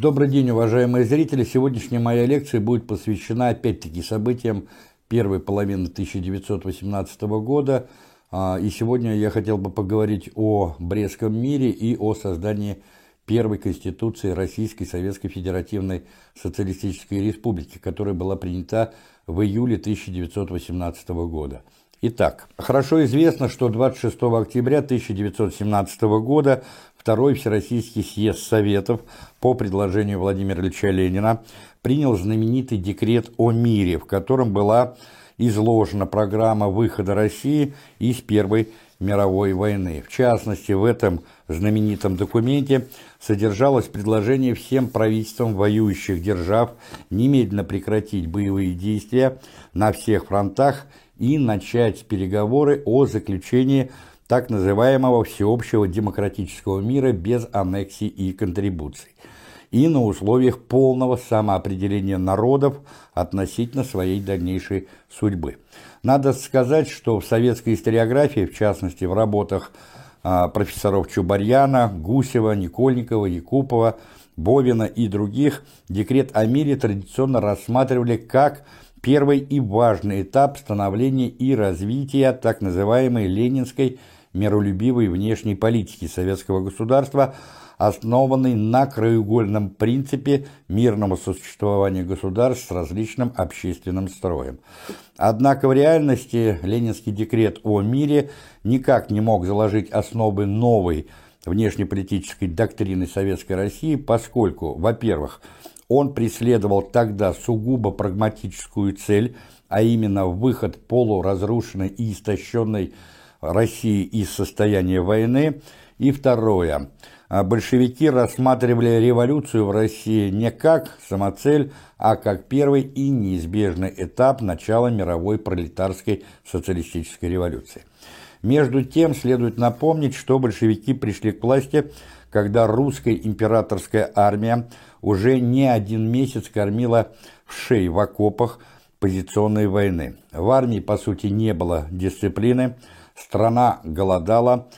Добрый день, уважаемые зрители! Сегодняшняя моя лекция будет посвящена опять-таки событиям первой половины 1918 года. А, и сегодня я хотел бы поговорить о Брестском мире и о создании первой Конституции Российской Советской Федеративной Социалистической Республики, которая была принята в июле 1918 года. Итак, хорошо известно, что 26 октября 1917 года Второй Всероссийский съезд Советов по предложению Владимира Ильича Ленина принял знаменитый декрет о мире, в котором была изложена программа выхода России из Первой мировой войны. В частности, в этом знаменитом документе содержалось предложение всем правительствам воюющих держав немедленно прекратить боевые действия на всех фронтах и начать переговоры о заключении так называемого всеобщего демократического мира без аннексий и контрибуций и на условиях полного самоопределения народов относительно своей дальнейшей судьбы. Надо сказать, что в советской историографии, в частности в работах а, профессоров Чубарьяна, Гусева, Никольникова, Якупова, Бовина и других, декрет о мире традиционно рассматривали как – первый и важный этап становления и развития так называемой ленинской миролюбивой внешней политики советского государства, основанной на краеугольном принципе мирного существования государств с различным общественным строем. Однако в реальности ленинский декрет о мире никак не мог заложить основы новой внешнеполитической доктрины Советской России, поскольку, во-первых, он преследовал тогда сугубо прагматическую цель, а именно выход полуразрушенной и истощенной России из состояния войны. И второе. Большевики рассматривали революцию в России не как самоцель, а как первый и неизбежный этап начала мировой пролетарской социалистической революции. Между тем, следует напомнить, что большевики пришли к власти, когда русская императорская армия уже не один месяц кормила в шей в окопах позиционной войны. В армии, по сути, не было дисциплины, страна голодала,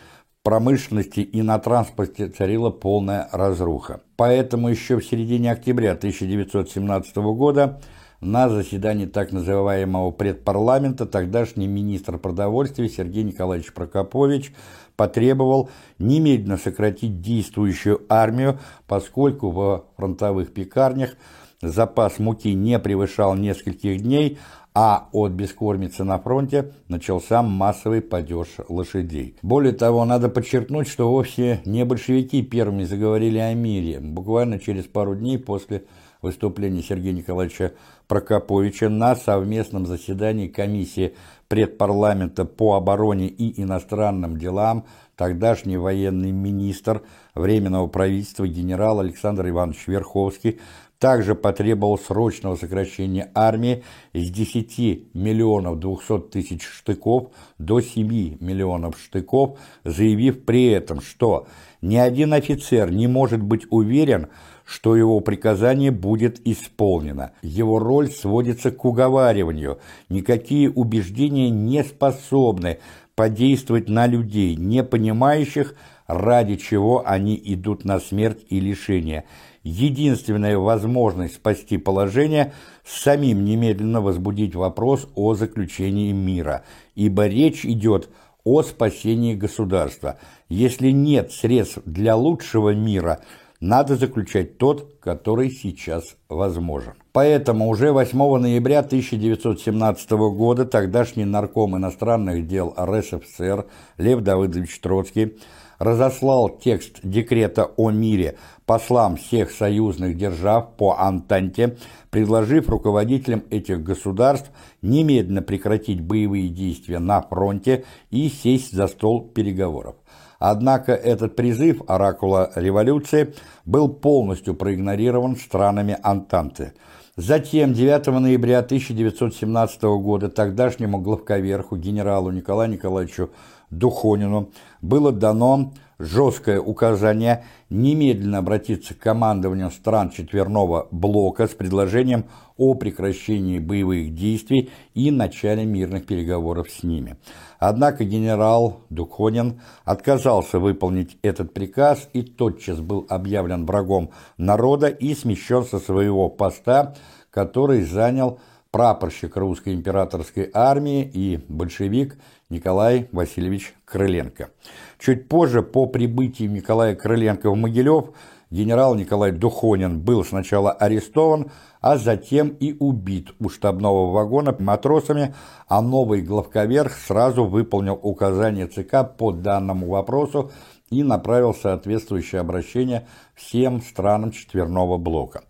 промышленности и на транспорте царила полная разруха. Поэтому еще в середине октября 1917 года на заседании так называемого предпарламента тогдашний министр продовольствия Сергей Николаевич Прокопович потребовал немедленно сократить действующую армию, поскольку во фронтовых пекарнях запас муки не превышал нескольких дней, а от бескормицы на фронте начался массовый падеж лошадей. Более того, надо подчеркнуть, что вовсе не большевики первыми заговорили о мире. Буквально через пару дней после выступления Сергея Николаевича Прокоповича на совместном заседании комиссии предпарламента по обороне и иностранным делам тогдашний военный министр Временного правительства генерал Александр Иванович Верховский также потребовал срочного сокращения армии с 10 миллионов 200 тысяч штыков до 7 миллионов штыков, заявив при этом, что ни один офицер не может быть уверен, что его приказание будет исполнено. Его роль сводится к уговариванию. Никакие убеждения не способны подействовать на людей, не понимающих, ради чего они идут на смерть и лишение. Единственная возможность спасти положение – самим немедленно возбудить вопрос о заключении мира, ибо речь идет о спасении государства. Если нет средств для лучшего мира – надо заключать тот, который сейчас возможен. Поэтому уже 8 ноября 1917 года тогдашний нарком иностранных дел РСФСР Лев Давыдович Троцкий разослал текст декрета о мире послам всех союзных держав по Антанте, предложив руководителям этих государств немедленно прекратить боевые действия на фронте и сесть за стол переговоров. Однако этот призыв оракула революции был полностью проигнорирован странами Антанты. Затем 9 ноября 1917 года тогдашнему главковерху генералу Николаю Николаевичу Духонину было дано жесткое указание немедленно обратиться к командованию стран четверного блока с предложением о прекращении боевых действий и начале мирных переговоров с ними. Однако генерал Духонин отказался выполнить этот приказ и тотчас был объявлен врагом народа и смещен со своего поста, который занял прапорщик русской императорской армии и большевик Николай Васильевич Крыленко. Чуть позже, по прибытии Николая Крыленко в Могилев, генерал Николай Духонин был сначала арестован, а затем и убит у штабного вагона матросами, а новый главковерх сразу выполнил указание ЦК по данному вопросу и направил соответствующее обращение всем странам четверного блока.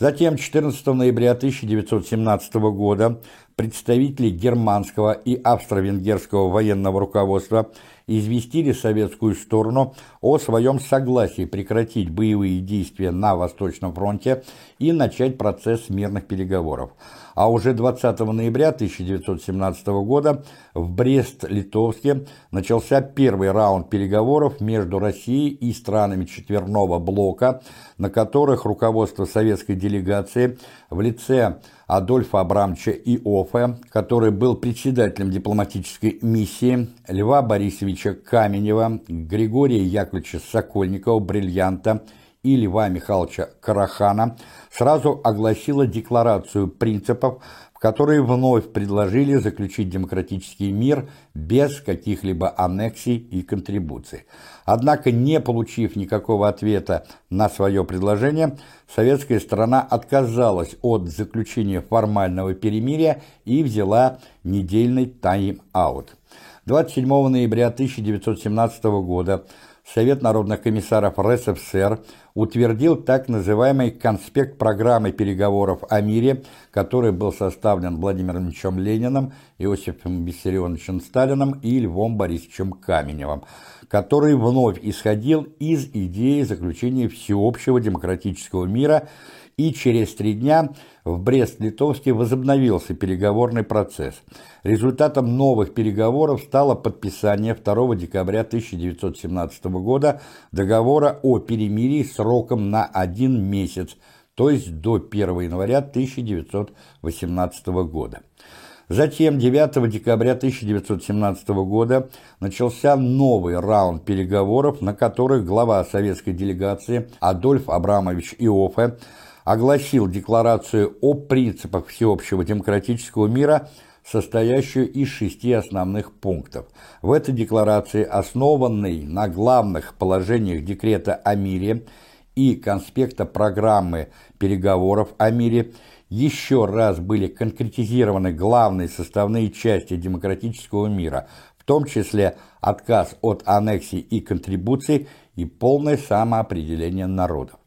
Затем 14 ноября 1917 года представители германского и австро-венгерского военного руководства известили советскую сторону о своем согласии прекратить боевые действия на Восточном фронте и начать процесс мирных переговоров. А уже 20 ноября 1917 года в Брест-Литовске начался первый раунд переговоров между Россией и странами четверного блока, на которых руководство советской делегации в лице Адольфа Абрамовича Иофе, который был председателем дипломатической миссии, Льва Борисовича Каменева, Григория Яковлевича Сокольникова, Бриллианта и Льва Михайловича Карахана, сразу огласила декларацию принципов, которые вновь предложили заключить демократический мир без каких-либо аннексий и контрибуций. Однако, не получив никакого ответа на свое предложение, советская сторона отказалась от заключения формального перемирия и взяла недельный тайм-аут. 27 ноября 1917 года Совет народных комиссаров РСФСР утвердил так называемый конспект программы переговоров о мире, который был составлен Владимиром Ильичем Лениным, Иосифом Виссарионовичем Сталиным и Львом Борисовичем Каменевым, который вновь исходил из идеи заключения всеобщего демократического мира и через три дня в Брест-Литовске возобновился переговорный процесс. Результатом новых переговоров стало подписание 2 декабря 1917 года договора о перемирии сроком на один месяц, то есть до 1 января 1918 года. Затем 9 декабря 1917 года начался новый раунд переговоров, на которых глава советской делегации Адольф Абрамович Иофе огласил декларацию о принципах всеобщего демократического мира, состоящую из шести основных пунктов. В этой декларации, основанной на главных положениях декрета о мире и конспекта программы переговоров о мире, еще раз были конкретизированы главные составные части демократического мира, в том числе отказ от аннексий и контрибуций и полное самоопределение народов.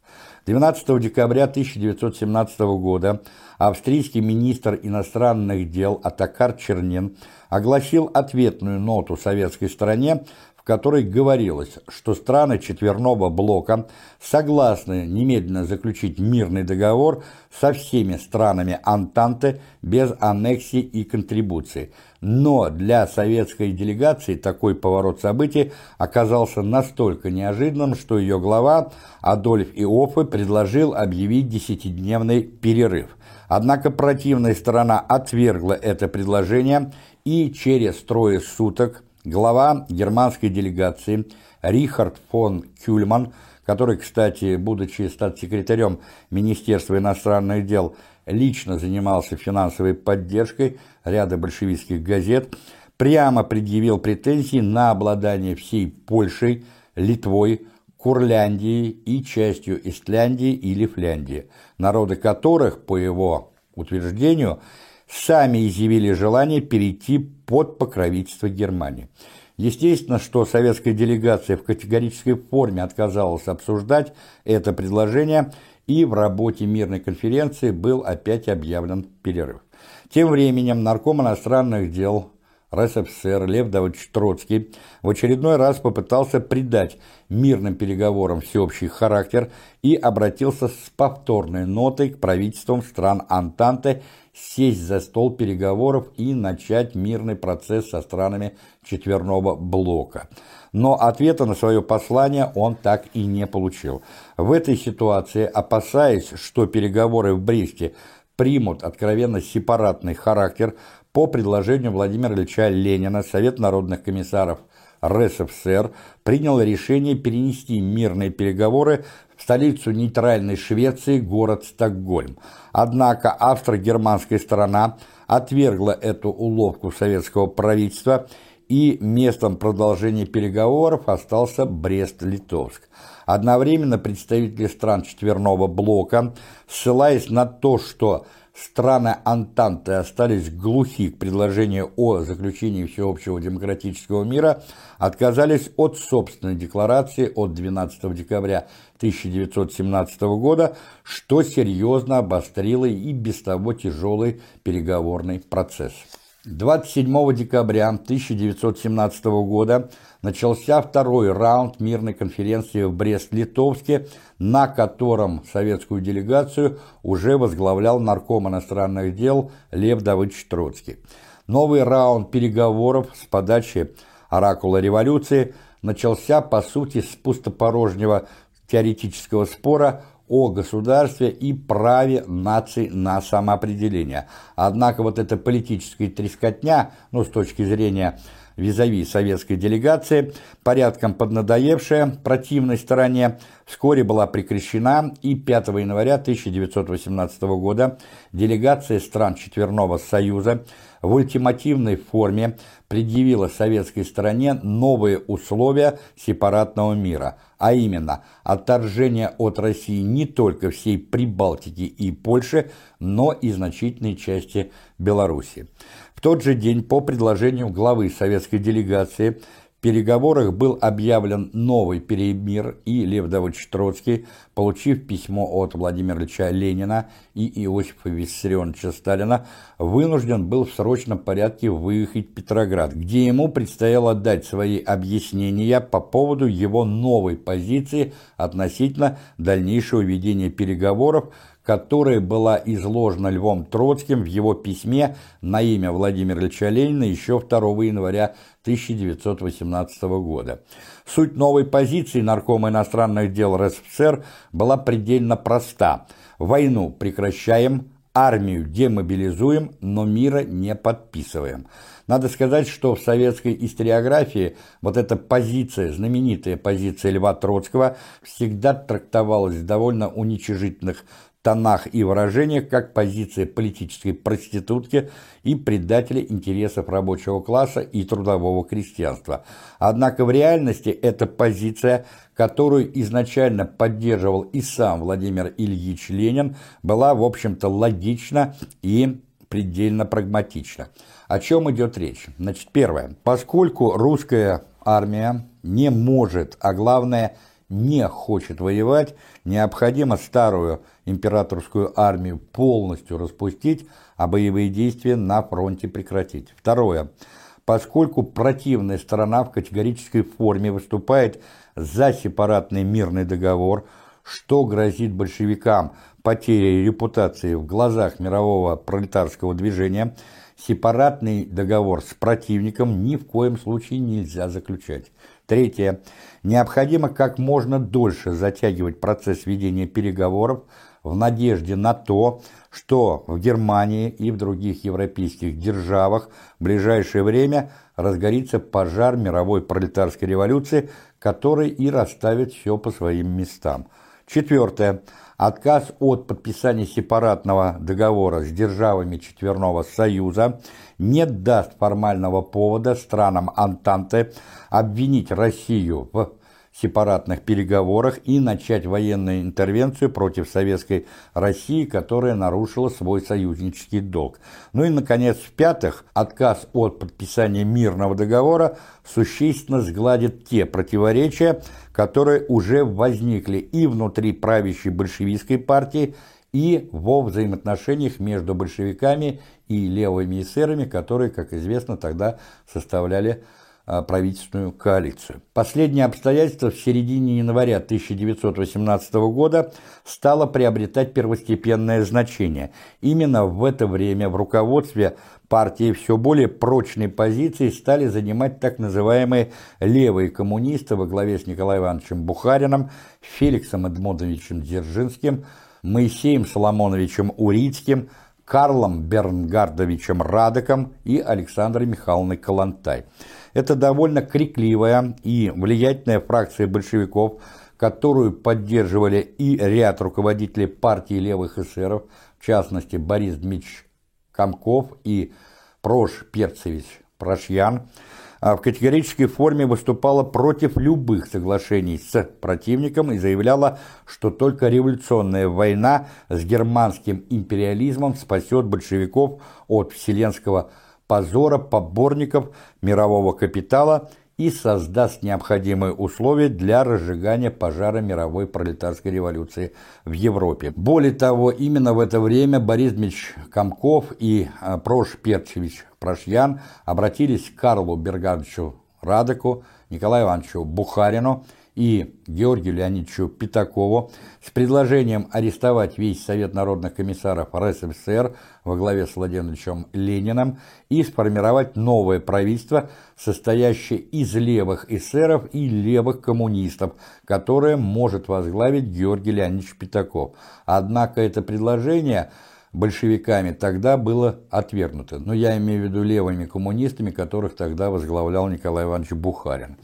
12 декабря 1917 года австрийский министр иностранных дел Атакар Чернин огласил ответную ноту советской стороне, в которой говорилось, что страны четверного блока согласны немедленно заключить мирный договор со всеми странами Антанты без аннексий и контрибуций. Но для советской делегации такой поворот событий оказался настолько неожиданным, что ее глава Адольф Иоффе предложил объявить десятидневный перерыв. Однако противная сторона отвергла это предложение и через трое суток Глава германской делегации Рихард фон Кюльман, который, кстати, будучи статс-секретарем Министерства иностранных дел, лично занимался финансовой поддержкой ряда большевистских газет, прямо предъявил претензии на обладание всей Польшей, Литвой, Курляндией и частью Истляндии или Фляндии, народы которых, по его утверждению, сами изъявили желание перейти под покровительство Германии. Естественно, что советская делегация в категорической форме отказалась обсуждать это предложение, и в работе мирной конференции был опять объявлен перерыв. Тем временем нарком иностранных дел РСФСР Лев Давыдович Троцкий в очередной раз попытался придать мирным переговорам всеобщий характер и обратился с повторной нотой к правительствам стран Антанты сесть за стол переговоров и начать мирный процесс со странами четверного блока. Но ответа на свое послание он так и не получил. В этой ситуации, опасаясь, что переговоры в Бресте примут откровенно сепаратный характер, по предложению Владимира Ильича Ленина Совет народных комиссаров РСФСР принял решение перенести мирные переговоры в столицу нейтральной Швеции, город Стокгольм. Однако австро-германская сторона отвергла эту уловку советского правительства и местом продолжения переговоров остался Брест-Литовск. Одновременно представители стран четверного блока, ссылаясь на то, что страны Антанты остались глухи к предложению о заключении всеобщего демократического мира, отказались от собственной декларации от 12 декабря 1917 года, что серьезно обострило и без того тяжелый переговорный процесс. 27 декабря 1917 года начался второй раунд мирной конференции в Брест-Литовске, на котором советскую делегацию уже возглавлял нарком иностранных дел Лев Давыдович Троцкий. Новый раунд переговоров с подачи «Оракула революции» начался, по сути, с пустопорожнего теоретического спора о государстве и праве наций на самоопределение. Однако вот эта политическая трескотня, ну, с точки зрения визави советской делегации, порядком поднадоевшая противной стороне, вскоре была прекращена, и 5 января 1918 года делегация стран Четверного Союза в ультимативной форме предъявила советской стороне новые условия сепаратного мира, а именно отторжение от России не только всей Прибалтики и Польши, но и значительной части Беларуси. В тот же день по предложению главы советской делегации переговорах был объявлен новый перемир, и Лев Давыдович Троцкий, получив письмо от Владимира Ильича Ленина и Иосифа Виссарионовича Сталина, вынужден был в срочном порядке выехать в Петроград, где ему предстояло дать свои объяснения по поводу его новой позиции относительно дальнейшего ведения переговоров, которая была изложена Львом Троцким в его письме на имя Владимира Ильича Ленина еще 2 января 1918 года. Суть новой позиции Наркома иностранных дел РСФСР была предельно проста. Войну прекращаем, армию демобилизуем, но мира не подписываем. Надо сказать, что в советской историографии вот эта позиция, знаменитая позиция Льва Троцкого, всегда трактовалась в довольно уничижительных тонах и выражениях как позиция политической проститутки и предателя интересов рабочего класса и трудового крестьянства. Однако в реальности эта позиция, которую изначально поддерживал и сам Владимир Ильич Ленин, была, в общем-то, логична и предельно прагматична. О чем идет речь? Значит, первое. Поскольку русская армия не может, а главное – не хочет воевать, необходимо старую императорскую армию полностью распустить, а боевые действия на фронте прекратить. Второе. Поскольку противная сторона в категорической форме выступает за сепаратный мирный договор, что грозит большевикам потерей репутации в глазах мирового пролетарского движения, сепаратный договор с противником ни в коем случае нельзя заключать. Третье. Необходимо как можно дольше затягивать процесс ведения переговоров в надежде на то, что в Германии и в других европейских державах в ближайшее время разгорится пожар мировой пролетарской революции, который и расставит все по своим местам. Четвертое. Отказ от подписания сепаратного договора с державами Четверного Союза не даст формального повода странам Антанты обвинить Россию в сепаратных переговорах и начать военную интервенцию против Советской России, которая нарушила свой союзнический долг. Ну и, наконец, в-пятых, отказ от подписания мирного договора существенно сгладит те противоречия, которые уже возникли и внутри правящей большевистской партии, и во взаимоотношениях между большевиками и левыми эсерами, которые, как известно, тогда составляли правительственную коалицию. Последнее обстоятельство в середине января 1918 года стало приобретать первостепенное значение. Именно в это время в руководстве партии все более прочные позиции стали занимать так называемые левые коммунисты во главе с Николаем Ивановичем Бухарином, Феликсом Эдмондовичем Дзержинским, Моисеем Соломоновичем Урицким, Карлом Бернгардовичем Радоком и Александрой Михайловной Калантай. Это довольно крикливая и влиятельная фракция большевиков, которую поддерживали и ряд руководителей партии левых эсеров, в частности Борис Дмитриевич Комков и Прош Перцевич Прошьян, в категорической форме выступала против любых соглашений с противником и заявляла, что только революционная война с германским империализмом спасет большевиков от вселенского позора поборников мирового капитала и создаст необходимые условия для разжигания пожара мировой пролетарской революции в Европе. Более того, именно в это время Борис Дмитриевич Комков и а, Прош Перчевич Прошьян обратились к Карлу Бергановичу Радеку, Николаю Ивановичу Бухарину и Георгию Леонидовичу Пятакову с предложением арестовать весь Совет народных комиссаров РСФСР во главе с Владимировичем Лениным и сформировать новое правительство, состоящее из левых эсеров и левых коммунистов, которое может возглавить Георгий Леонидович Пятаков. Однако это предложение большевиками тогда было отвергнуто. Но я имею в виду левыми коммунистами, которых тогда возглавлял Николай Иванович Бухарин.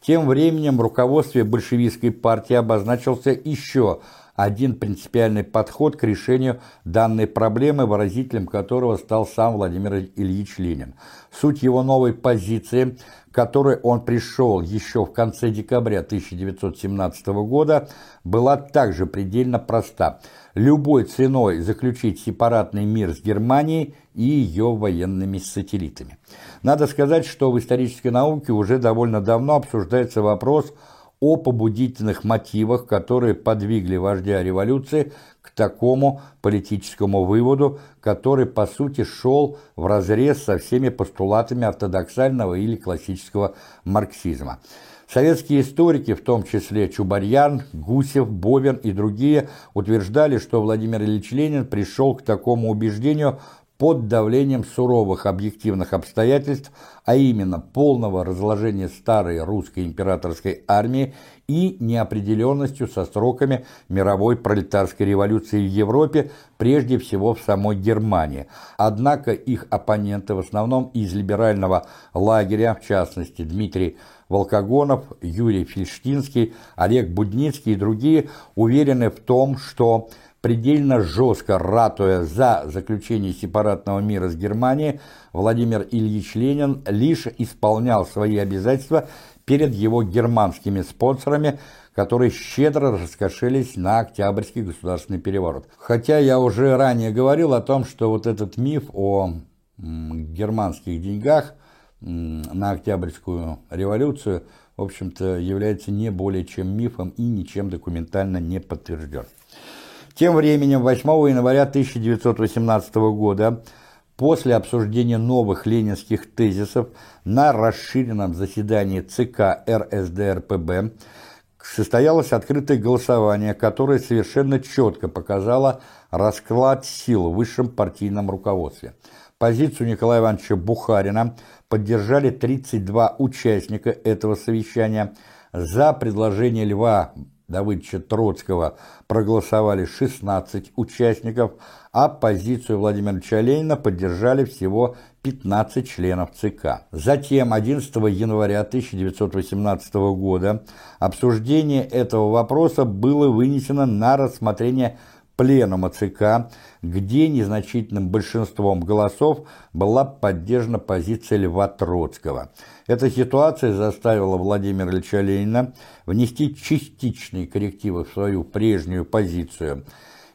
Тем временем в руководстве большевистской партии обозначился еще один принципиальный подход к решению данной проблемы, выразителем которого стал сам Владимир Ильич Ленин. Суть его новой позиции, к которой он пришел еще в конце декабря 1917 года, была также предельно проста – любой ценой заключить сепаратный мир с Германией и ее военными сателлитами. Надо сказать, что в исторической науке уже довольно давно обсуждается вопрос о побудительных мотивах, которые подвигли вождя революции к такому политическому выводу, который по сути шел вразрез со всеми постулатами ортодоксального или классического марксизма. Советские историки, в том числе Чубарьян, Гусев, Бовин и другие, утверждали, что Владимир Ильич Ленин пришел к такому убеждению под давлением суровых объективных обстоятельств, а именно полного разложения старой русской императорской армии и неопределенностью со сроками мировой пролетарской революции в Европе, прежде всего в самой Германии. Однако их оппоненты в основном из либерального лагеря, в частности Дмитрий Волкогонов, Юрий Фельштинский, Олег Будницкий и другие уверены в том, что предельно жестко ратуя за заключение сепаратного мира с Германией, Владимир Ильич Ленин лишь исполнял свои обязательства перед его германскими спонсорами, которые щедро раскошелись на Октябрьский государственный переворот. Хотя я уже ранее говорил о том, что вот этот миф о германских деньгах на Октябрьскую революцию, в общем-то, является не более чем мифом и ничем документально не подтвержден. Тем временем 8 января 1918 года после обсуждения новых ленинских тезисов на расширенном заседании ЦК РСДРПБ состоялось открытое голосование, которое совершенно четко показало расклад сил в высшем партийном руководстве. Позицию Николая Ивановича Бухарина поддержали 32 участника этого совещания. За предложение Льва Давыдовича Троцкого проголосовали 16 участников, а позицию Владимира Ленина поддержали всего 15 членов ЦК. Затем, 11 января 1918 года, обсуждение этого вопроса было вынесено на рассмотрение Пленума ЦК, где незначительным большинством голосов была поддержана позиция Льва Троцкого. Эта ситуация заставила Владимира Ильича Ленина внести частичные коррективы в свою прежнюю позицию.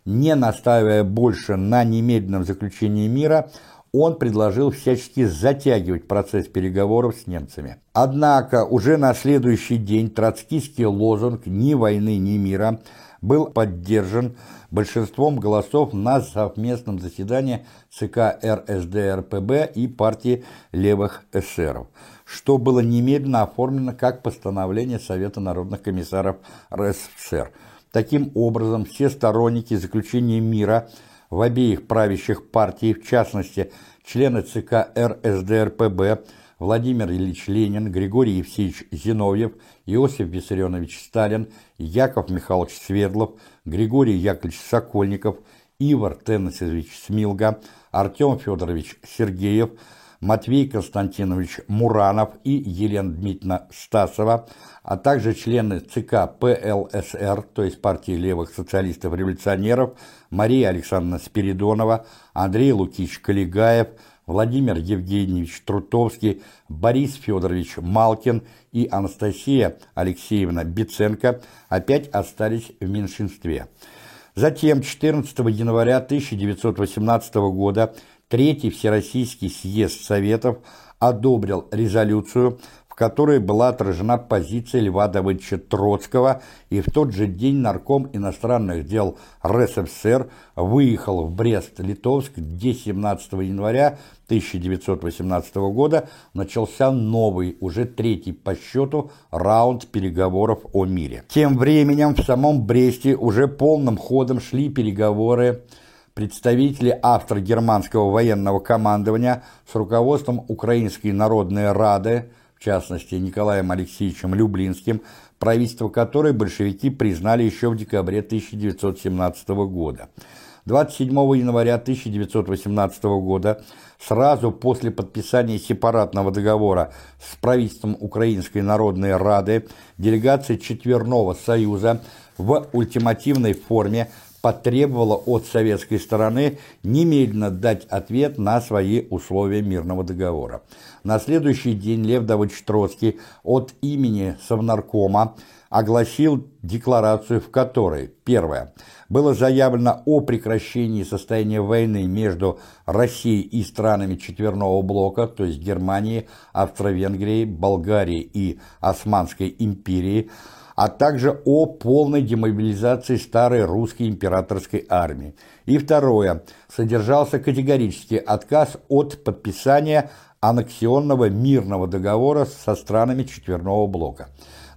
Не настаивая больше на немедленном заключении мира, он предложил всячески затягивать процесс переговоров с немцами. Однако уже на следующий день троцкийский лозунг «ни войны, ни мира» был поддержан большинством голосов на совместном заседании ЦК РСДРПБ и партии левых эсеров. что было немедленно оформлено как постановление Совета народных комиссаров РСФСР. Таким образом, все сторонники заключения мира в обеих правящих партий, в частности, члены ЦК РСДРПБ, Владимир Ильич Ленин, Григорий Евсеевич Зиновьев, Иосиф Виссарионович Сталин, Яков Михайлович Свердлов, Григорий Яковлевич Сокольников, Ивар Теннисович Смилга, Артем Федорович Сергеев, Матвей Константинович Муранов и Елена Дмитриевна Стасова, а также члены ЦК ПЛСР, то есть партии левых социалистов-революционеров, Мария Александровна Спиридонова, Андрей Лукич Калигаев, Владимир Евгеньевич Трутовский, Борис Федорович Малкин и Анастасия Алексеевна Биценко опять остались в меньшинстве. Затем 14 января 1918 года Третий Всероссийский съезд Советов одобрил резолюцию, в которой была отражена позиция Льва Давыдовича Троцкого, и в тот же день нарком иностранных дел РСФСР выехал в Брест-Литовск, где 17 января 1918 года начался новый, уже третий по счету, раунд переговоров о мире. Тем временем в самом Бресте уже полным ходом шли переговоры представители австро-германского военного командования с руководством Украинской Народной Рады, в частности Николаем Алексеевичем Люблинским, правительство которой большевики признали еще в декабре 1917 года. 27 января 1918 года, сразу после подписания сепаратного договора с правительством Украинской Народной Рады, делегация Четверного Союза в ультимативной форме потребовала от советской стороны немедленно дать ответ на свои условия мирного договора. На следующий день Лев Давыдович Троцкий от имени Совнаркома огласил декларацию, в которой, первое, было заявлено о прекращении состояния войны между Россией и странами четверного блока, то есть Германией, Австро-Венгрией, Болгарией и Османской империей, а также о полной демобилизации старой русской императорской армии. И второе. Содержался категорический отказ от подписания аннексионного мирного договора со странами четверного блока.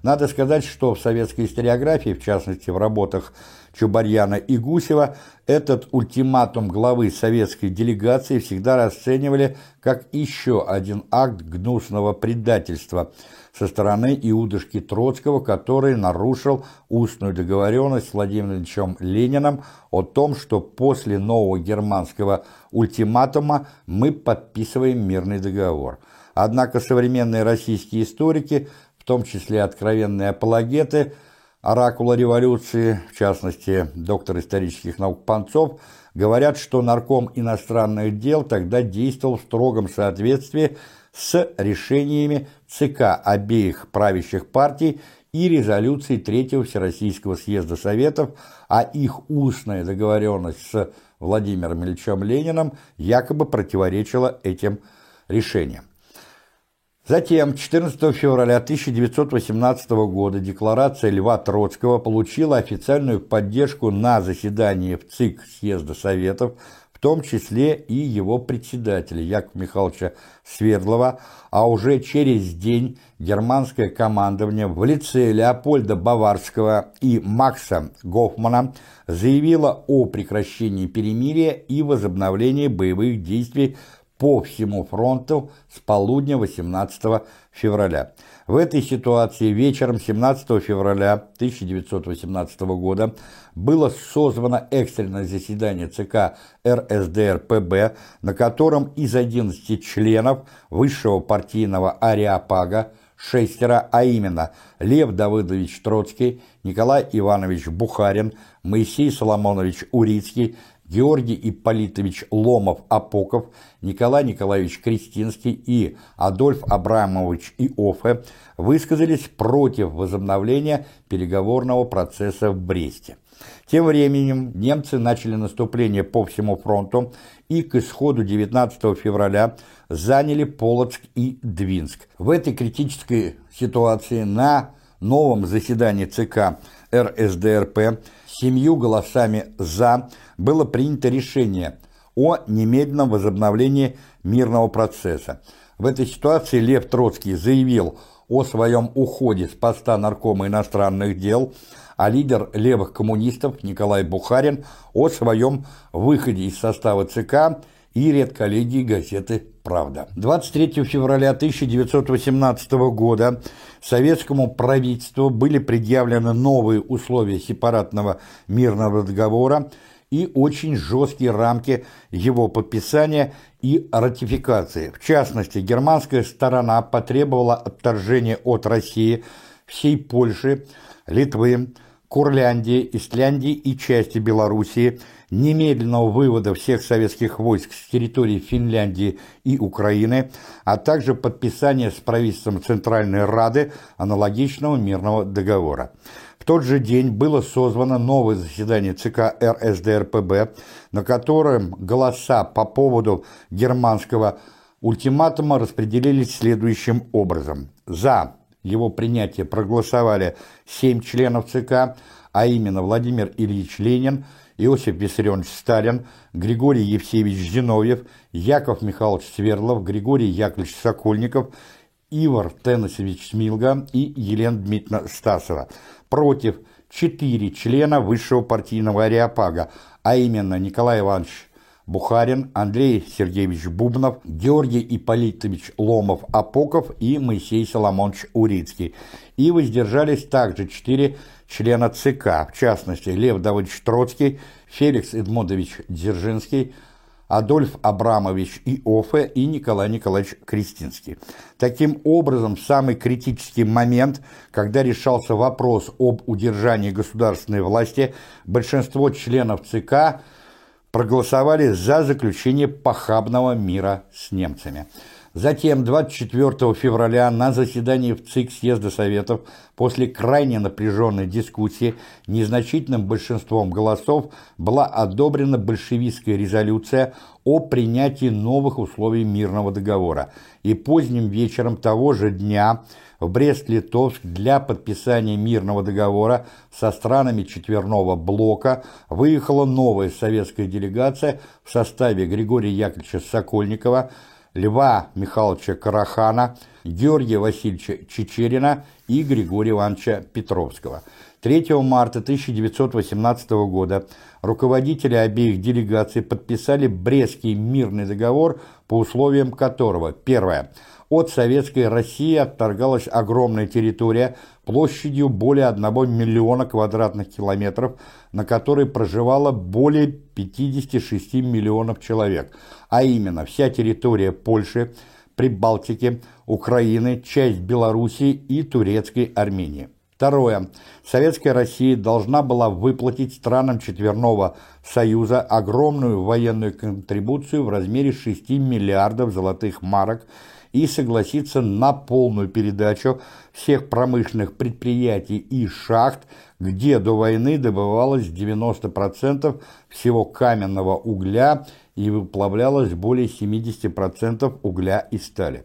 Надо сказать, что в советской историографии, в частности в работах Чубарьяна и Гусева, этот ультиматум главы советской делегации всегда расценивали как еще один акт гнусного предательства – со стороны Иудышки Троцкого, который нарушил устную договоренность с Владимиром Ильичем Лениным о том, что после нового германского ультиматума мы подписываем мирный договор. Однако современные российские историки, том числе откровенные апологеты, оракула революции, в частности, доктор исторических наук Панцов, говорят, что нарком иностранных дел тогда действовал в строгом соответствии с решениями ЦК обеих правящих партий и резолюции Третьего Всероссийского съезда Советов, а их устная договоренность с Владимиром Ильичем Лениным якобы противоречила этим решениям. Затем, 14 февраля 1918 года, декларация Льва Троцкого получила официальную поддержку на заседании в ЦИК Съезда Советов в том числе и его председателя Якова Михайловича Свердлова, а уже через день германское командование в лице Леопольда Баварского и Макса Гофмана заявило о прекращении перемирия и возобновлении боевых действий по всему фронту с полудня 18 февраля. В этой ситуации вечером 17 февраля 1918 года было созвано экстренное заседание ЦК РСДРПБ, на котором из 11 членов высшего партийного ареопага шестеро, а именно Лев Давыдович Троцкий, Николай Иванович Бухарин, Моисей Соломонович Урицкий, Георгий Ипполитович Ломов-Апоков, Николай Николаевич Кристинский и Адольф Абрамович Иофе высказались против возобновления переговорного процесса в Бресте. Тем временем немцы начали наступление по всему фронту и к исходу 19 февраля заняли Полоцк и Двинск. В этой критической ситуации на новом заседании ЦК РСДРП семью голосами «за» было принято решение о немедленном возобновлении мирного процесса. В этой ситуации Лев Троцкий заявил о своем уходе с поста наркома иностранных дел, а лидер левых коммунистов Николай Бухарин о своем выходе из состава ЦК и редколлегии газеты «Правда». 23 февраля 1918 года советскому правительству были предъявлены новые условия сепаратного мирного договора и очень жесткие рамки его подписания и ратификации. В частности, германская сторона потребовала отторжения от России всей Польши, Литвы, Курляндии, Исляндии и части Белоруссии, немедленного вывода всех советских войск с территории Финляндии и Украины, а также подписания с правительством Центральной Рады аналогичного мирного договора. В тот же день было созвано новое заседание ЦК РСДРПБ, на котором голоса по поводу германского ультиматума распределились следующим образом. За его принятие проголосовали семь членов ЦК, а именно Владимир Ильич Ленин, Иосиф Виссарионович Сталин, Григорий Евсеевич Зиновьев, Яков Михайлович Свердлов, Григорий Яковлевич Сокольников, Ивар Теннисович Смилга и Елена Дмитриевна Стасова. Против четыре члена высшего партийного ареопага, а именно Николай Иванович Бухарин, Андрей Сергеевич Бубнов, Георгий Ипполитович Ломов-Апоков и Моисей Соломонович Урицкий. И воздержались также четыре члена ЦК, в частности Лев Давыдович Троцкий, Феликс Эдмондович Дзержинский, Адольф Абрамович Иофе и Николай Николаевич Кристинский. Таким образом, самый критический момент, когда решался вопрос об удержании государственной власти, большинство членов ЦК – проголосовали за заключение похабного мира с немцами. Затем 24 февраля на заседании в ЦИК Съезда Советов после крайне напряженной дискуссии незначительным большинством голосов была одобрена большевистская резолюция о принятии новых условий мирного договора. И поздним вечером того же дня в Брест-Литовск для подписания мирного договора со странами четверного блока выехала новая советская делегация в составе Григория Яковлевича Сокольникова, Льва Михайловича Карахана, Георгия Васильевича Чечерина и Григория Ивановича Петровского. 3 марта 1918 года руководители обеих делегаций подписали Брестский мирный договор, по условиям которого, первое, от Советской России отторгалась огромная территория площадью более 1 миллиона квадратных километров, на которой проживало более 56 миллионов человек, а именно вся территория Польши, Прибалтики, Украины, часть Белоруссии и Турецкой Армении. Второе. Советская Россия должна была выплатить странам Четверного Союза огромную военную контрибуцию в размере 6 миллиардов золотых марок и согласиться на полную передачу всех промышленных предприятий и шахт, где до войны добывалось 90% всего каменного угля и выплавлялось более 70% угля и стали.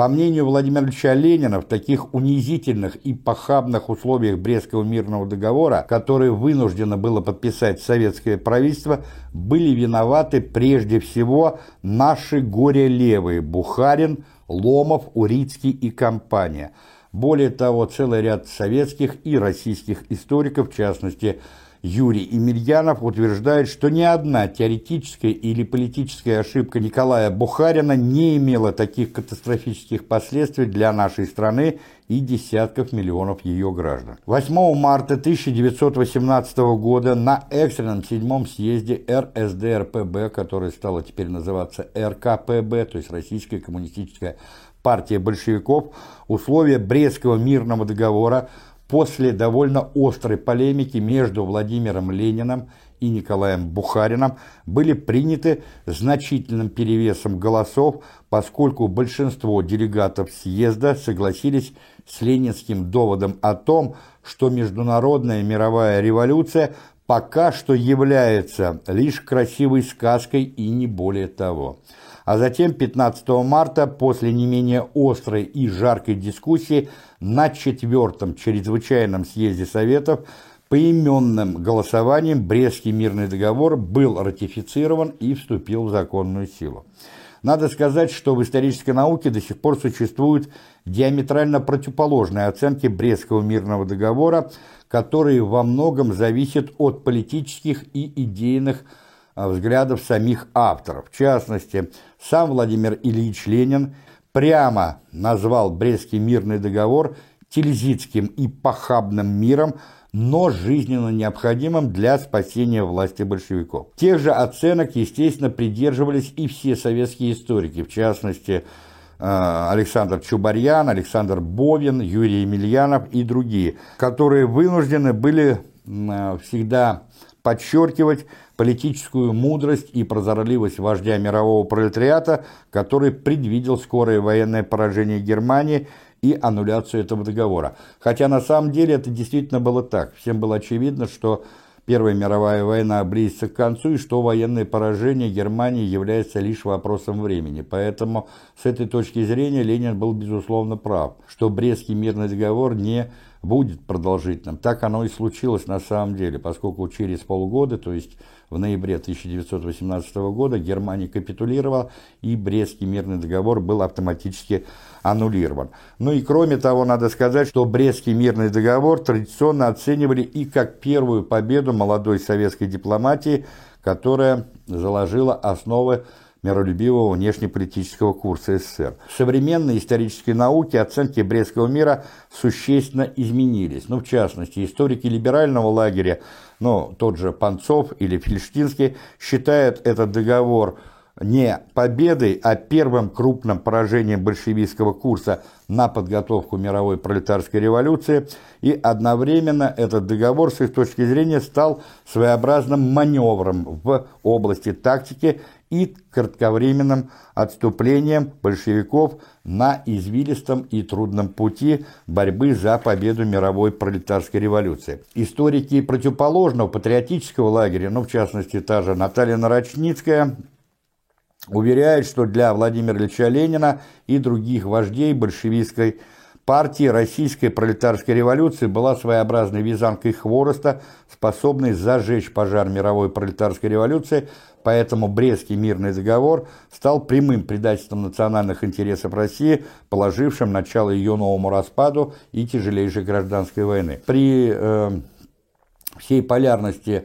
По мнению Владимира Ильича Ленина, в таких унизительных и похабных условиях Брестского мирного договора, который вынуждено было подписать советское правительство, были виноваты прежде всего наши горе-левые Бухарин, Ломов, Урицкий и компания. Более того, целый ряд советских и российских историков, в частности, Юрий Емельянов утверждает, что ни одна теоретическая или политическая ошибка Николая Бухарина не имела таких катастрофических последствий для нашей страны и десятков миллионов ее граждан. 8 марта 1918 года на экстренном седьмом съезде РСДРПБ, который стало теперь называться РКПБ, то есть Российская коммунистическая партия большевиков, условия Брестского мирного договора после довольно острой полемики между Владимиром Лениным и Николаем Бухарином были приняты значительным перевесом голосов, поскольку большинство делегатов съезда согласились с ленинским доводом о том, что международная мировая революция пока что является лишь красивой сказкой и не более того. А затем 15 марта после не менее острой и жаркой дискуссии на четвертом чрезвычайном съезде Советов поименным голосованием Брестский мирный договор был ратифицирован и вступил в законную силу. Надо сказать, что в исторической науке до сих пор существуют диаметрально противоположные оценки Брестского мирного договора, которые во многом зависят от политических и идейных а, взглядов самих авторов. В частности, сам Владимир Ильич Ленин прямо назвал Брестский мирный договор тильзитским и похабным миром, но жизненно необходимым для спасения власти большевиков. Тех же оценок, естественно, придерживались и все советские историки, в частности, э, Александр Чубарьян, Александр Бовин, Юрий Емельянов и другие, которые вынуждены были э, всегда подчеркивать политическую мудрость и прозорливость вождя мирового пролетариата, который предвидел скорое военное поражение Германии и аннуляцию этого договора. Хотя на самом деле это действительно было так. Всем было очевидно, что Первая мировая война близится к концу, и что военное поражение Германии является лишь вопросом времени. Поэтому с этой точки зрения Ленин был безусловно прав, что Брестский мирный договор не будет продолжительным. Так оно и случилось на самом деле, поскольку через полгода, то есть в ноябре 1918 года, Германия капитулировала, и Брестский мирный договор был автоматически аннулирован. Ну и кроме того, надо сказать, что Брестский мирный договор традиционно оценивали и как первую победу молодой советской дипломатии, которая заложила основы миролюбивого внешнеполитического курса СССР. В современной исторической науке оценки Брестского мира существенно изменились. Ну, в частности, историки либерального лагеря, ну, тот же Панцов или Фельштинский, считают этот договор не победой, а первым крупным поражением большевистского курса на подготовку мировой пролетарской революции, и одновременно этот договор, с их точки зрения, стал своеобразным маневром в области тактики и кратковременным отступлением большевиков на извилистом и трудном пути борьбы за победу мировой пролетарской революции. Историки противоположного патриотического лагеря, ну, в частности, та же Наталья Нарочницкая, уверяют, что для Владимира Ильича Ленина и других вождей большевистской партии российской пролетарской революции была своеобразной вязанкой хвороста, способной зажечь пожар мировой пролетарской революции, поэтому Брестский мирный договор стал прямым предательством национальных интересов России, положившим начало ее новому распаду и тяжелейшей гражданской войны. При э, всей полярности э,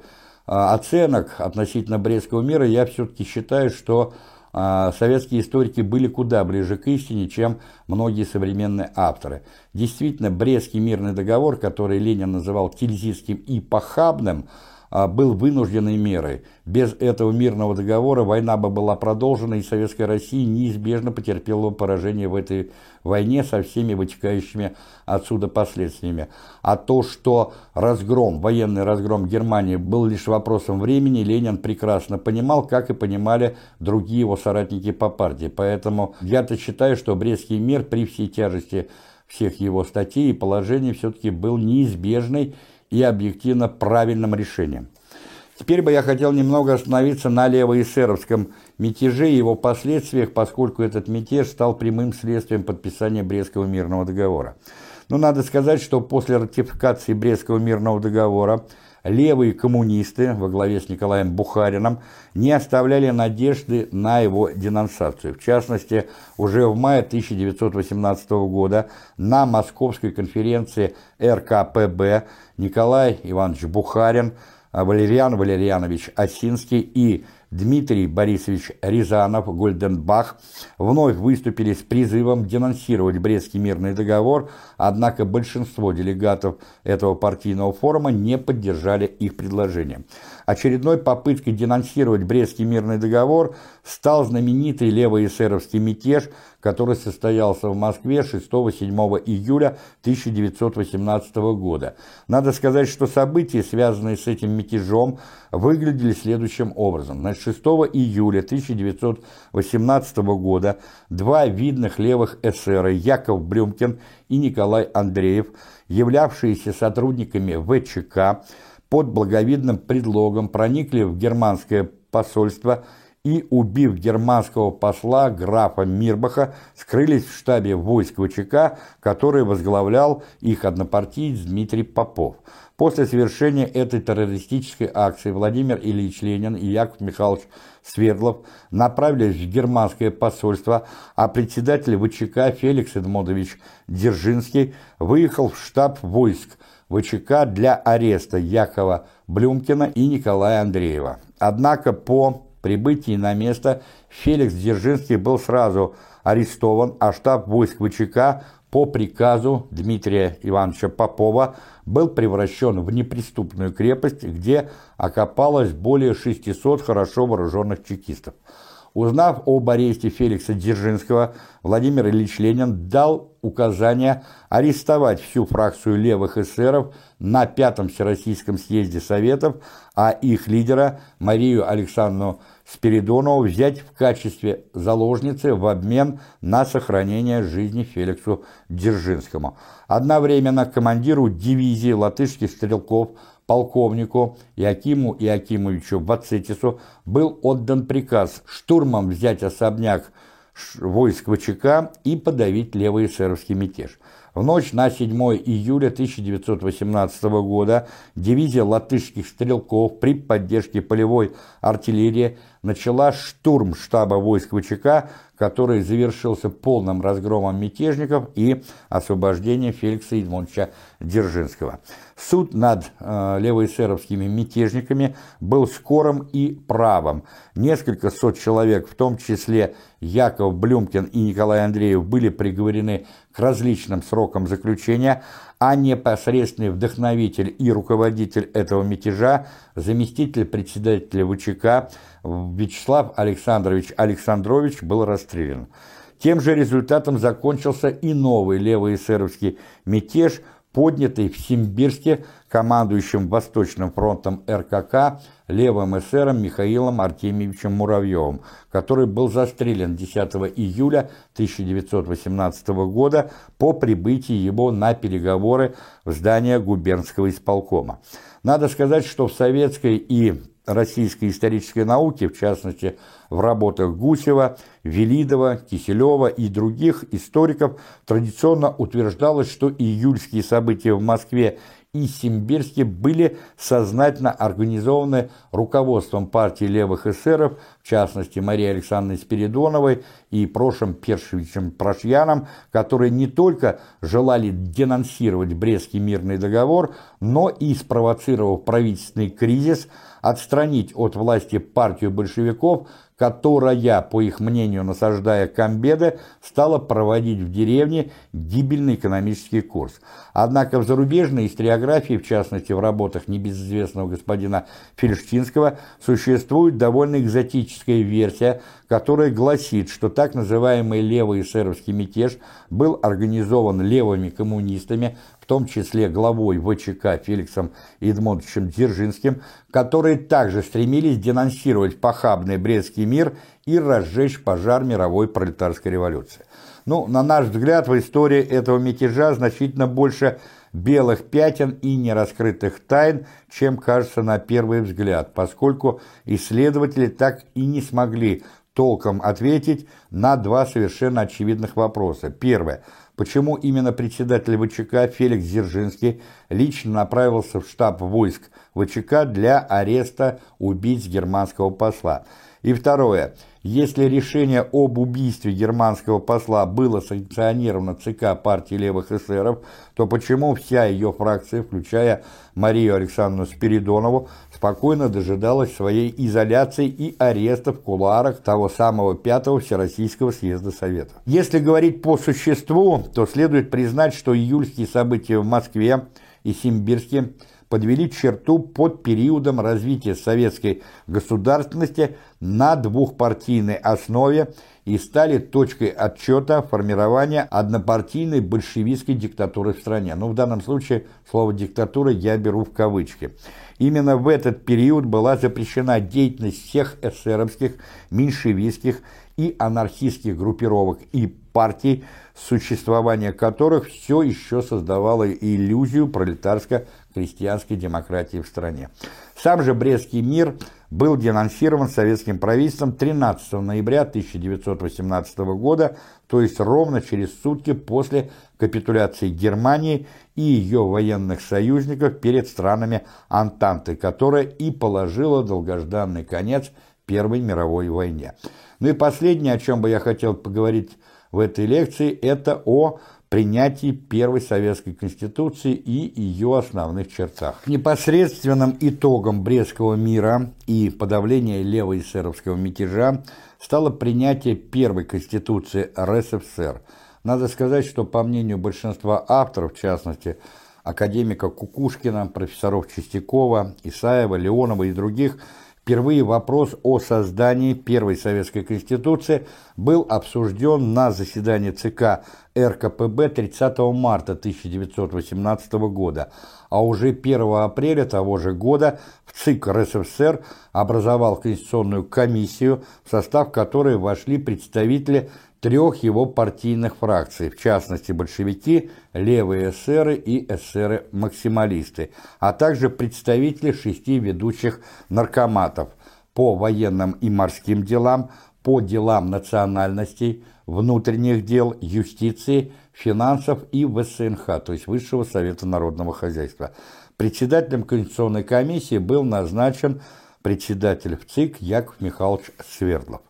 оценок относительно Брестского мира я все-таки считаю, что советские историки были куда ближе к истине, чем многие современные авторы. Действительно, Брестский мирный договор, который Ленин называл тильзитским и похабным, а, был вынужденной мерой. Без этого мирного договора война бы была продолжена, и Советская Россия неизбежно потерпела поражение в этой войне со всеми вытекающими отсюда последствиями. А то, что разгром, военный разгром Германии был лишь вопросом времени, Ленин прекрасно понимал, как и понимали другие его соратники по партии. Поэтому я-то считаю, что Брестский мир при всей тяжести всех его статей и положений все-таки был неизбежной и объективно правильным решением. Теперь бы я хотел немного остановиться на левоэсеровском мятеже и его последствиях, поскольку этот мятеж стал прямым следствием подписания Брестского мирного договора. Но надо сказать, что после ратификации Брестского мирного договора левые коммунисты во главе с Николаем Бухарином не оставляли надежды на его денонсацию. В частности, уже в мае 1918 года на Московской конференции РКПБ Николай Иванович Бухарин, Валериан Валерьянович Осинский и Дмитрий Борисович Рязанов, Гольденбах вновь выступили с призывом денонсировать Брестский мирный договор, однако большинство делегатов этого партийного форума не поддержали их предложение. Очередной попыткой денонсировать Брестский мирный договор стал знаменитый левоэсеровский мятеж, который состоялся в Москве 6-7 июля 1918 года. Надо сказать, что события, связанные с этим мятежом, выглядели следующим образом. Значит, 6 июля 1918 года два видных левых эсера Яков Брюмкин и Николай Андреев, являвшиеся сотрудниками ВЧК, под благовидным предлогом проникли в германское посольство и, убив германского посла графа Мирбаха, скрылись в штабе войск ВЧК, который возглавлял их однопартиец Дмитрий Попов. После совершения этой террористической акции Владимир Ильич Ленин и Яков Михайлович Свердлов направились в германское посольство, а председатель ВЧК Феликс Эдмондович Дзержинский выехал в штаб войск ВЧК для ареста Якова Блюмкина и Николая Андреева. Однако по прибытии на место Феликс Дзержинский был сразу арестован, а штаб войск ВЧК по приказу Дмитрия Ивановича Попова был превращен в неприступную крепость, где окопалось более 600 хорошо вооруженных чекистов. Узнав об аресте Феликса Дзержинского, Владимир Ильич Ленин дал указание арестовать всю фракцию левых эсеров на Пятом Всероссийском съезде Советов, а их лидера Марию Александровну Спиридонову взять в качестве заложницы в обмен на сохранение жизни Феликсу Дзержинскому. Одновременно командиру дивизии латышских стрелков полковнику Якиму Иакимовичу Вацетису был отдан приказ штурмом взять особняк войск ВЧК и подавить левый эсеровский мятеж. В ночь на 7 июля 1918 года дивизия латышских стрелков при поддержке полевой артиллерии начала штурм штаба войск ВЧК, который завершился полным разгромом мятежников и освобождением Феликса Едмоновича Дзержинского. Суд над э, левоэсеровскими мятежниками был скорым и правым. Несколько сот человек, в том числе Яков Блюмкин и Николай Андреев, были приговорены к различным срокам заключения, а непосредственный вдохновитель и руководитель этого мятежа, заместитель председателя ВЧК Вячеслав Александрович Александрович был расстрелян. Тем же результатом закончился и новый левоэсеровский мятеж – поднятый в Симбирске командующим Восточным фронтом РКК левым эсером Михаилом Артемьевичем Муравьевым, который был застрелен 10 июля 1918 года по прибытии его на переговоры в здание губернского исполкома. Надо сказать, что в советской и российской исторической науки, в частности в работах Гусева, Велидова, Киселева и других историков, традиционно утверждалось, что июльские события в Москве и Симбирске были сознательно организованы руководством партии левых эсеров, в частности Марии Александровны Спиридоновой и Прошем Першевичем Прошьяном, которые не только желали денонсировать Брестский мирный договор, но и, спровоцировав правительственный кризис, отстранить от власти партию большевиков, которая, по их мнению, насаждая комбеды, стала проводить в деревне гибельный экономический курс. Однако в зарубежной историографии, в частности в работах небезызвестного господина Фельштинского, существует довольно экзотическая версия, которая гласит, что так называемый левый эсеровский мятеж был организован левыми коммунистами, в том числе главой ВЧК Феликсом Эдмондовичем Дзержинским, которые также стремились денонсировать похабный Брестский мир и разжечь пожар мировой пролетарской революции. Ну, на наш взгляд, в истории этого мятежа значительно больше белых пятен и нераскрытых тайн, чем кажется на первый взгляд, поскольку исследователи так и не смогли толком ответить на два совершенно очевидных вопроса. Первое. Почему именно председатель ВЧК Феликс Дзержинский лично направился в штаб войск ВЧК для ареста убийц германского посла? И второе. Если решение об убийстве германского посла было санкционировано ЦК партии левых эсеров, то почему вся ее фракция, включая Марию Александровну Спиридонову, спокойно дожидалась своей изоляции и ареста в кулуарах того самого Пятого Всероссийского съезда Советов? Если говорить по существу, то следует признать, что июльские события в Москве и Симбирске – подвели черту под периодом развития советской государственности на двухпартийной основе и стали точкой отчета формирования однопартийной большевистской диктатуры в стране. Ну, в данном случае слово «диктатура» я беру в кавычки. Именно в этот период была запрещена деятельность всех эсеровских, меньшевистских и анархистских группировок и партий, существование которых все еще создавало иллюзию пролетарско-крестьянской демократии в стране. Сам же Брестский мир был денонсирован советским правительством 13 ноября 1918 года, то есть ровно через сутки после капитуляции Германии и ее военных союзников перед странами Антанты, которая и положила долгожданный конец Первой мировой войне. Ну и последнее, о чем бы я хотел поговорить в этой лекции, это о принятии первой советской конституции и ее основных чертах. Непосредственным итогом Брестского мира и подавления левоэсеровского мятежа стало принятие первой конституции РСФСР. Надо сказать, что по мнению большинства авторов, в частности, академика Кукушкина, профессоров Чистякова, Исаева, Леонова и других – Впервые вопрос о создании первой советской конституции был обсужден на заседании ЦК РКПБ 30 марта 1918 года, а уже 1 апреля того же года в ЦИК РСФСР образовал Конституционную комиссию, в состав которой вошли представители трех его партийных фракций, в частности большевики, левые эсеры и эсеры-максималисты, а также представители шести ведущих наркоматов по военным и морским делам, по делам национальностей, внутренних дел, юстиции, финансов и ВСНХ, то есть Высшего Совета Народного Хозяйства. Председателем Конституционной комиссии был назначен председатель ВЦИК Яков Михайлович Свердлов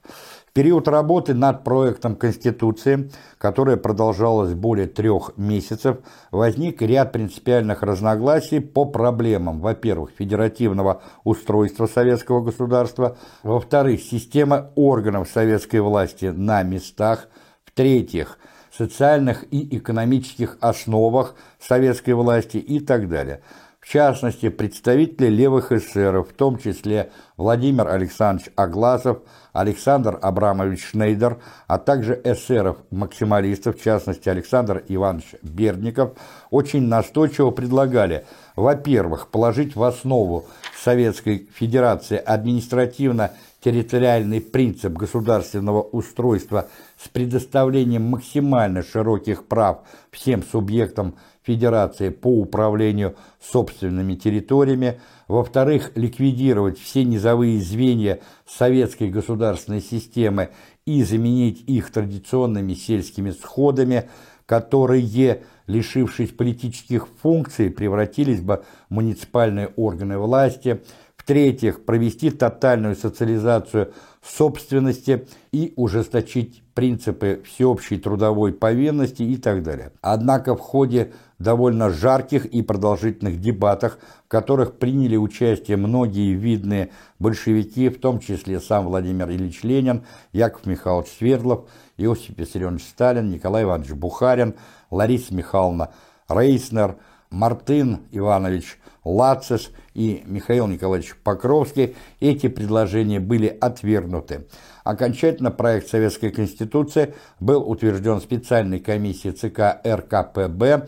период работы над проектом Конституции, которая продолжалась более трех месяцев, возник ряд принципиальных разногласий по проблемам, во-первых, федеративного устройства советского государства, во-вторых, системы органов советской власти на местах, в-третьих, социальных и экономических основах советской власти и так далее – в частности, представители левых эсеров, в том числе Владимир Александрович Агласов, Александр Абрамович Шнейдер, а также эсеров-максималистов, в частности Александр Иванович Бердников, очень настойчиво предлагали, во-первых, положить в основу Советской Федерации административно-территориальный принцип государственного устройства с предоставлением максимально широких прав всем субъектам Федерации по управлению собственными территориями, во-вторых, ликвидировать все низовые звенья советской государственной системы и заменить их традиционными сельскими сходами, которые, лишившись политических функций, превратились бы в муниципальные органы власти, в-третьих, провести тотальную социализацию собственности и ужесточить принципы всеобщей трудовой повинности и так далее. Однако в ходе довольно жарких и продолжительных дебатах, в которых приняли участие многие видные большевики, в том числе сам Владимир Ильич Ленин, Яков Михайлович Свердлов, Иосиф Виссарионович Сталин, Николай Иванович Бухарин, Лариса Михайловна Рейснер, Мартын Иванович Лацис и Михаил Николаевич Покровский, эти предложения были отвергнуты. Окончательно проект Советской Конституции был утвержден специальной комиссией ЦК РКПБ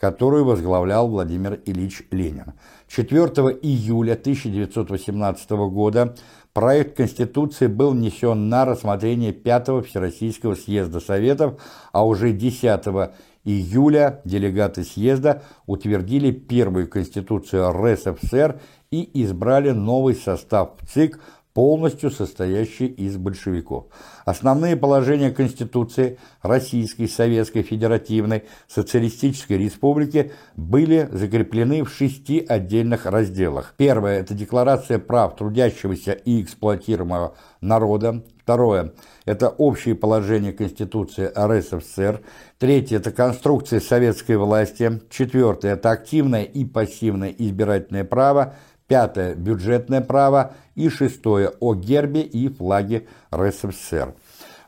которую возглавлял Владимир Ильич Ленин. 4 июля 1918 года проект Конституции был внесен на рассмотрение 5-го Всероссийского съезда Советов, а уже 10 июля делегаты съезда утвердили первую Конституцию РСФСР и избрали новый состав ЦИК полностью состоящий из большевиков. Основные положения Конституции Российской Советской Федеративной Социалистической Республики были закреплены в шести отдельных разделах. Первое – это Декларация прав трудящегося и эксплуатируемого народа. Второе – это общие положения Конституции РСФСР. Третье – это конструкция советской власти. Четвертое – это активное и пассивное избирательное право пятое – бюджетное право и шестое – о гербе и флаге РСФСР.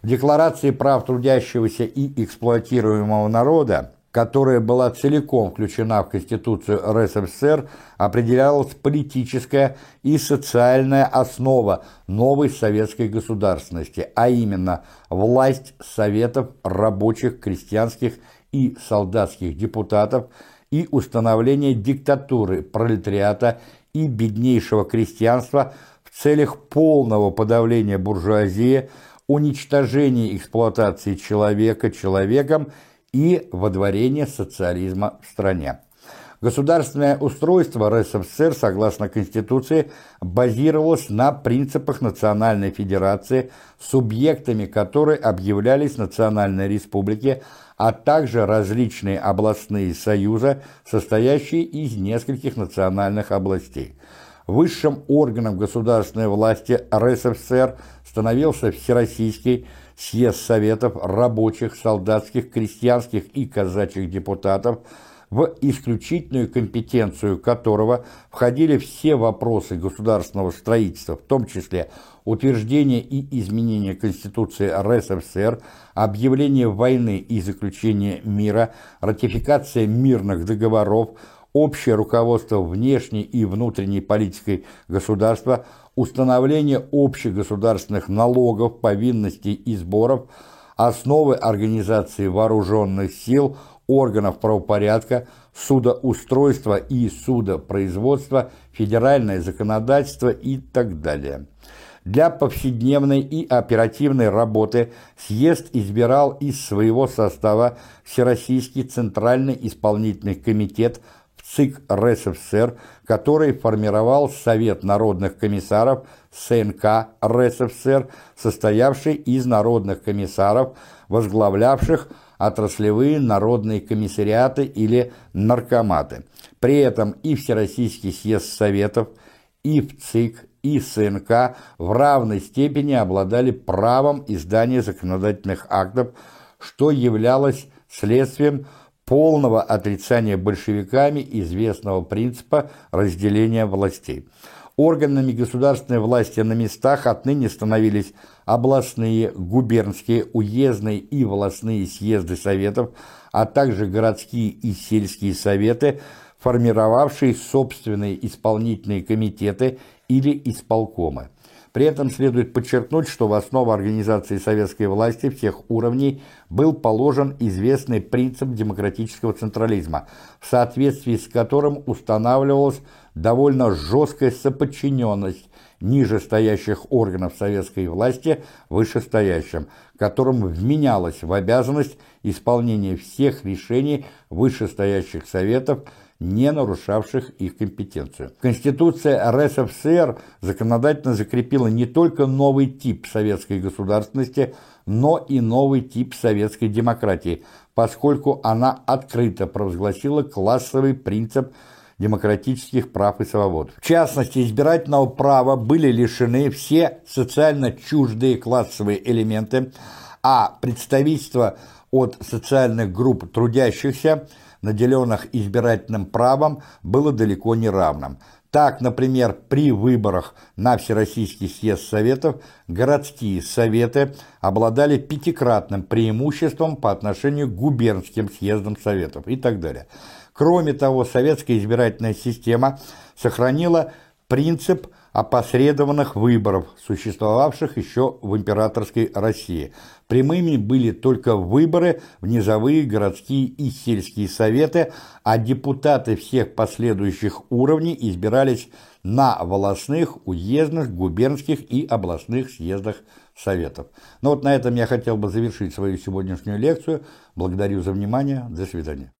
В Декларации прав трудящегося и эксплуатируемого народа, которая была целиком включена в Конституцию РСФСР, определялась политическая и социальная основа новой советской государственности, а именно власть советов рабочих, крестьянских и солдатских депутатов и установление диктатуры пролетариата и беднейшего крестьянства в целях полного подавления буржуазии, уничтожения эксплуатации человека человеком и водворения социализма в стране. Государственное устройство РСФСР, согласно Конституции, базировалось на принципах национальной федерации, субъектами которой объявлялись национальные республики, а также различные областные союзы, состоящие из нескольких национальных областей. Высшим органом государственной власти РСФСР становился Всероссийский съезд Советов рабочих, солдатских, крестьянских и казачьих депутатов – в исключительную компетенцию которого входили все вопросы государственного строительства, в том числе утверждение и изменение Конституции РСФСР, объявление войны и заключение мира, ратификация мирных договоров, общее руководство внешней и внутренней политикой государства, установление общегосударственных налогов, повинностей и сборов, основы организации вооруженных сил, органов правопорядка, судоустройства и судопроизводства, федеральное законодательство и так далее. Для повседневной и оперативной работы съезд избирал из своего состава Всероссийский Центральный исполнительный комитет ЦИК РСФСР, который формировал Совет народных комиссаров СНК РСФСР, состоявший из народных комиссаров, возглавлявших отраслевые народные комиссариаты или наркоматы. При этом и Всероссийский съезд Советов, и в ЦИК, и СНК в равной степени обладали правом издания законодательных актов, что являлось следствием полного отрицания большевиками известного принципа разделения властей. Органами государственной власти на местах отныне становились областные, губернские, уездные и волостные съезды советов, а также городские и сельские советы, формировавшие собственные исполнительные комитеты или исполкомы. При этом следует подчеркнуть, что в основу организации советской власти всех уровней был положен известный принцип демократического централизма, в соответствии с которым устанавливалась довольно жесткая соподчиненность нижестоящих органов советской власти вышестоящим, которым вменялось в обязанность исполнения всех решений вышестоящих советов не нарушавших их компетенцию. Конституция РСФСР законодательно закрепила не только новый тип советской государственности, но и новый тип советской демократии, поскольку она открыто провозгласила классовый принцип демократических прав и свобод. В частности, избирательного права были лишены все социально чуждые классовые элементы, а представительство от социальных групп трудящихся – наделенных избирательным правом, было далеко не равным. Так, например, при выборах на Всероссийский съезд Советов городские советы обладали пятикратным преимуществом по отношению к губернским съездам Советов и так далее. Кроме того, советская избирательная система сохранила принцип опосредованных выборов, существовавших еще в императорской России. Прямыми были только выборы в низовые городские и сельские советы, а депутаты всех последующих уровней избирались на волосных, уездных, губернских и областных съездах Советов. Ну вот на этом я хотел бы завершить свою сегодняшнюю лекцию. Благодарю за внимание. До свидания.